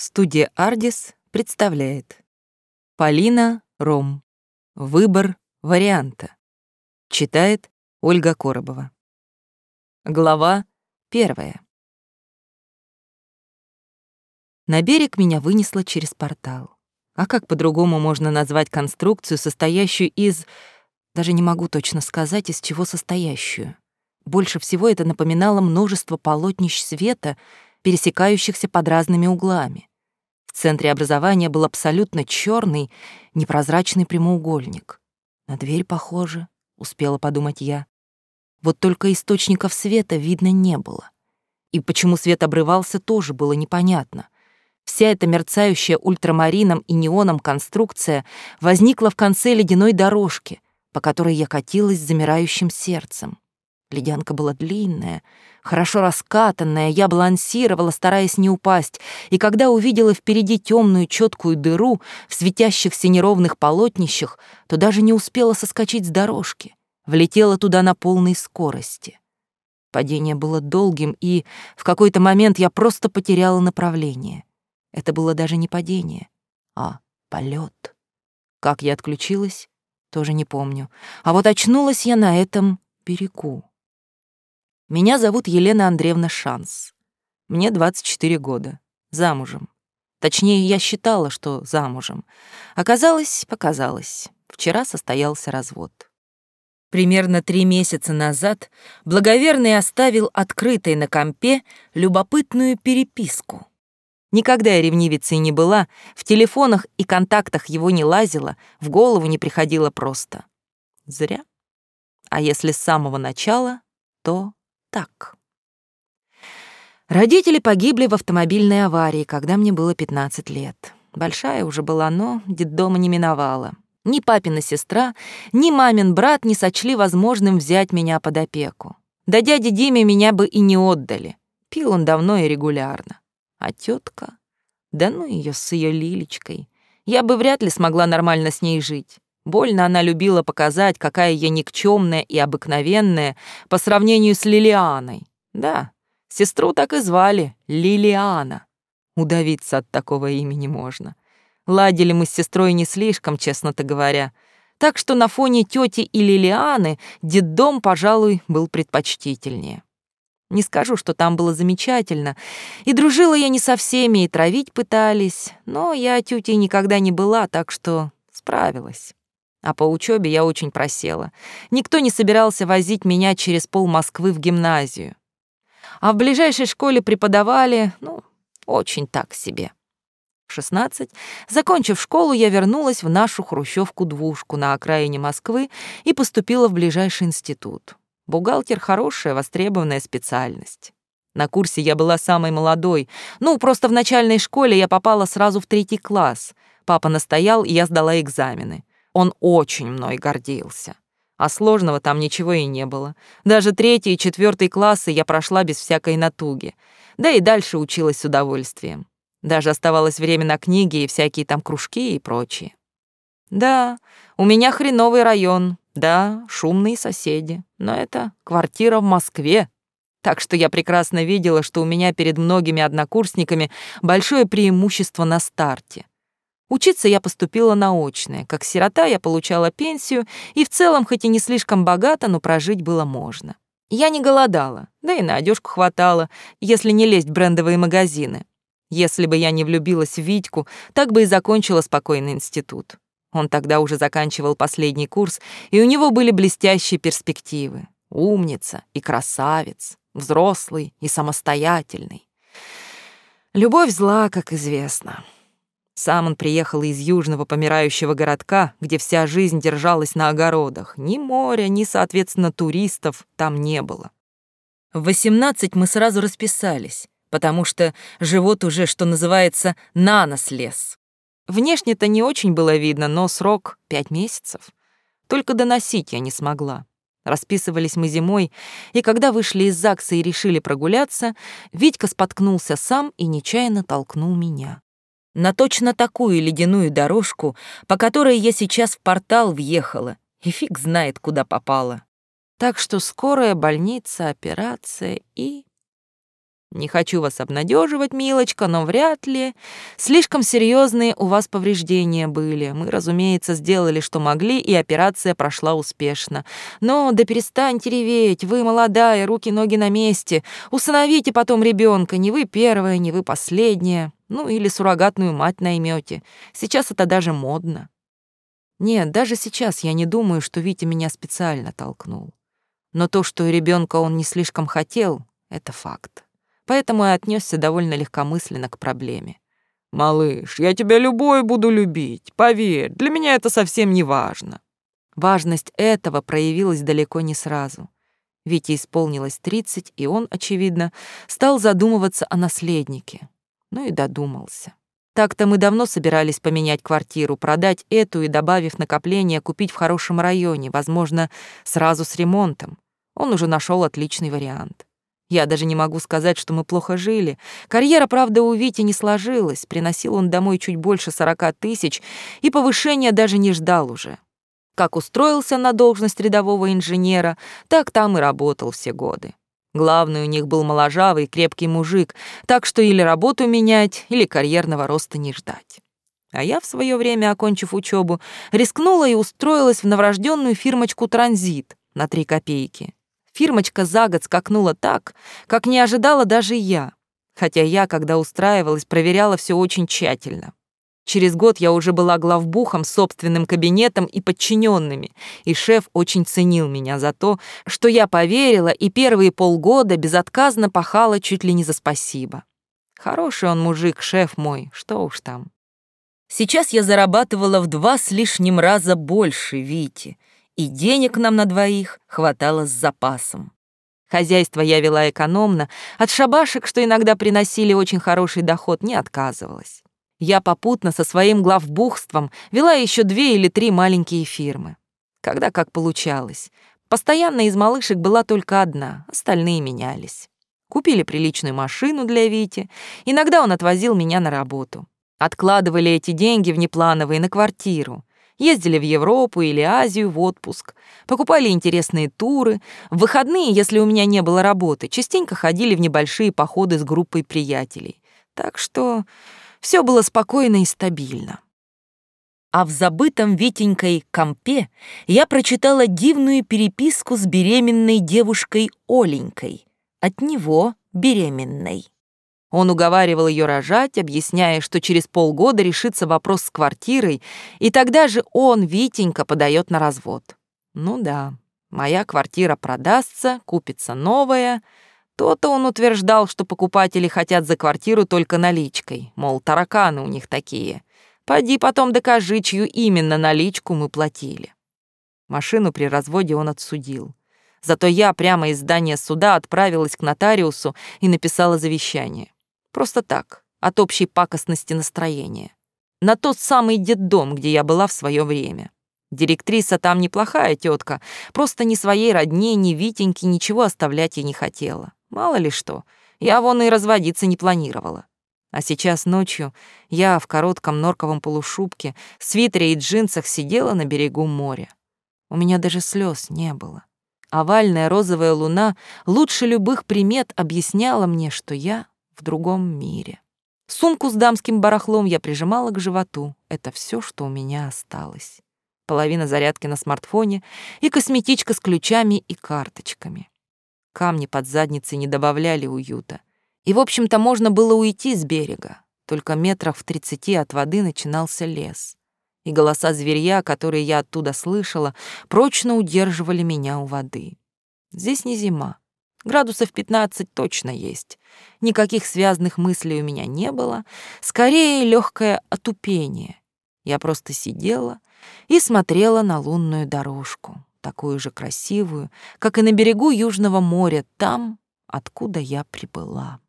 Студия «Ардис» представляет Полина Ром. Выбор варианта. Читает Ольга Коробова. Глава первая. На берег меня вынесло через портал. А как по-другому можно назвать конструкцию, состоящую из... Даже не могу точно сказать, из чего состоящую. Больше всего это напоминало множество полотнищ света, пересекающихся под разными углами. В центре образования был абсолютно черный, непрозрачный прямоугольник. На дверь похоже, успела подумать я. Вот только источников света видно не было. И почему свет обрывался, тоже было непонятно. Вся эта мерцающая ультрамарином и неоном конструкция возникла в конце ледяной дорожки, по которой я катилась с замирающим сердцем. Ледянка была длинная, хорошо раскатанная, я балансировала, стараясь не упасть, и когда увидела впереди темную четкую дыру в светящихся неровных полотнищах, то даже не успела соскочить с дорожки, влетела туда на полной скорости. Падение было долгим, и в какой-то момент я просто потеряла направление. Это было даже не падение, а полет. Как я отключилась, тоже не помню. А вот очнулась я на этом берегу. Меня зовут Елена Андреевна Шанс. Мне 24 года. Замужем. Точнее, я считала, что замужем. Оказалось, показалось. Вчера состоялся развод. Примерно три месяца назад благоверный оставил открытой на компе любопытную переписку. Никогда я ревнивицей не была, в телефонах и контактах его не лазила, в голову не приходило просто. Зря. А если с самого начала, то так. Родители погибли в автомобильной аварии, когда мне было 15 лет. Большая уже была, но детдома не миновала. Ни папина сестра, ни мамин брат не сочли возможным взять меня под опеку. Да дяде Диме меня бы и не отдали. Пил он давно и регулярно. А тетка? Да ну ее с ее Лилечкой. Я бы вряд ли смогла нормально с ней жить. Больно она любила показать, какая я никчемная и обыкновенная по сравнению с Лилианой. Да, сестру так и звали — Лилиана. Удавиться от такого имени можно. Ладили мы с сестрой не слишком, честно-то говоря. Так что на фоне тети и Лилианы детдом, пожалуй, был предпочтительнее. Не скажу, что там было замечательно. И дружила я не со всеми, и травить пытались. Но я тетей никогда не была, так что справилась. А по учебе я очень просела. Никто не собирался возить меня через пол Москвы в гимназию. А в ближайшей школе преподавали, ну, очень так себе. В 16, закончив школу, я вернулась в нашу хрущевку-двушку на окраине Москвы и поступила в ближайший институт. Бухгалтер — хорошая, востребованная специальность. На курсе я была самой молодой. Ну, просто в начальной школе я попала сразу в третий класс. Папа настоял, и я сдала экзамены. Он очень мной гордился. А сложного там ничего и не было. Даже третий и четвертый классы я прошла без всякой натуги. Да и дальше училась с удовольствием. Даже оставалось время на книги и всякие там кружки и прочее. Да, у меня хреновый район, да, шумные соседи, но это квартира в Москве. Так что я прекрасно видела, что у меня перед многими однокурсниками большое преимущество на старте. Учиться я поступила на очное. Как сирота я получала пенсию, и в целом, хоть и не слишком богато, но прожить было можно. Я не голодала, да и на одежку хватало, если не лезть в брендовые магазины. Если бы я не влюбилась в Витьку, так бы и закончила спокойный институт. Он тогда уже заканчивал последний курс, и у него были блестящие перспективы. Умница и красавец, взрослый и самостоятельный. Любовь зла, как известно. Сам он приехал из южного помирающего городка, где вся жизнь держалась на огородах. Ни моря, ни, соответственно, туристов там не было. В 18 мы сразу расписались, потому что живот уже, что называется, на нос лез. Внешне-то не очень было видно, но срок — пять месяцев. Только доносить я не смогла. Расписывались мы зимой, и когда вышли из ЗАГСа и решили прогуляться, Витька споткнулся сам и нечаянно толкнул меня на точно такую ледяную дорожку, по которой я сейчас в портал въехала, и фиг знает, куда попала. Так что скорая больница, операция и... Не хочу вас обнадеживать, милочка, но вряд ли. Слишком серьезные у вас повреждения были. Мы, разумеется, сделали, что могли, и операция прошла успешно. Но да перестаньте реветь, вы молодая, руки-ноги на месте. Усыновите потом ребенка, не вы первая, не вы последняя. Ну или суррогатную мать наймете. Сейчас это даже модно. Нет, даже сейчас я не думаю, что Витя меня специально толкнул. Но то, что ребенка он не слишком хотел, это факт поэтому и отнесся довольно легкомысленно к проблеме. «Малыш, я тебя любой буду любить, поверь, для меня это совсем не важно». Важность этого проявилась далеко не сразу. Вите исполнилось тридцать, и он, очевидно, стал задумываться о наследнике. Ну и додумался. Так-то мы давно собирались поменять квартиру, продать эту и, добавив накопление, купить в хорошем районе, возможно, сразу с ремонтом. Он уже нашел отличный вариант. Я даже не могу сказать, что мы плохо жили. Карьера, правда, у Вити не сложилась. Приносил он домой чуть больше сорока тысяч, и повышения даже не ждал уже. Как устроился на должность рядового инженера, так там и работал все годы. Главный у них был моложавый, крепкий мужик, так что или работу менять, или карьерного роста не ждать. А я в свое время, окончив учебу, рискнула и устроилась в новорожденную фирмочку «Транзит» на три копейки. Фирмочка за год скакнула так, как не ожидала даже я, хотя я, когда устраивалась, проверяла все очень тщательно. Через год я уже была главбухом собственным кабинетом и подчиненными, и шеф очень ценил меня за то, что я поверила и первые полгода безотказно пахала чуть ли не за спасибо. Хороший он мужик, шеф мой, что уж там. Сейчас я зарабатывала в два с лишним раза больше Вити, и денег нам на двоих хватало с запасом. Хозяйство я вела экономно, от шабашек, что иногда приносили очень хороший доход, не отказывалась. Я попутно со своим главбухством вела еще две или три маленькие фирмы. Когда как получалось. Постоянно из малышек была только одна, остальные менялись. Купили приличную машину для Вити, иногда он отвозил меня на работу. Откладывали эти деньги внеплановые на квартиру. Ездили в Европу или Азию в отпуск, покупали интересные туры. В выходные, если у меня не было работы, частенько ходили в небольшие походы с группой приятелей. Так что все было спокойно и стабильно. А в забытом Витенькой компе я прочитала дивную переписку с беременной девушкой Оленькой. От него беременной. Он уговаривал ее рожать, объясняя, что через полгода решится вопрос с квартирой, и тогда же он, Витенька, подает на развод. Ну да, моя квартира продастся, купится новая. То-то он утверждал, что покупатели хотят за квартиру только наличкой, мол, тараканы у них такие. Пойди потом докажи, чью именно наличку мы платили. Машину при разводе он отсудил. Зато я прямо из здания суда отправилась к нотариусу и написала завещание. Просто так, от общей пакостности настроения. На тот самый детдом, где я была в свое время. Директриса там неплохая тетка, просто ни своей родне, ни Витеньке ничего оставлять я не хотела. Мало ли что, я вон и разводиться не планировала. А сейчас ночью я в коротком норковом полушубке, свитере и джинсах сидела на берегу моря. У меня даже слез не было. Овальная розовая луна лучше любых примет объясняла мне, что я в другом мире. Сумку с дамским барахлом я прижимала к животу. Это все, что у меня осталось. Половина зарядки на смартфоне и косметичка с ключами и карточками. Камни под задницей не добавляли уюта. И, в общем-то, можно было уйти с берега. Только метрах в тридцати от воды начинался лес. И голоса зверья, которые я оттуда слышала, прочно удерживали меня у воды. Здесь не зима. Градусов 15 точно есть. Никаких связанных мыслей у меня не было. Скорее, легкое отупение. Я просто сидела и смотрела на лунную дорожку, такую же красивую, как и на берегу Южного моря, там, откуда я прибыла.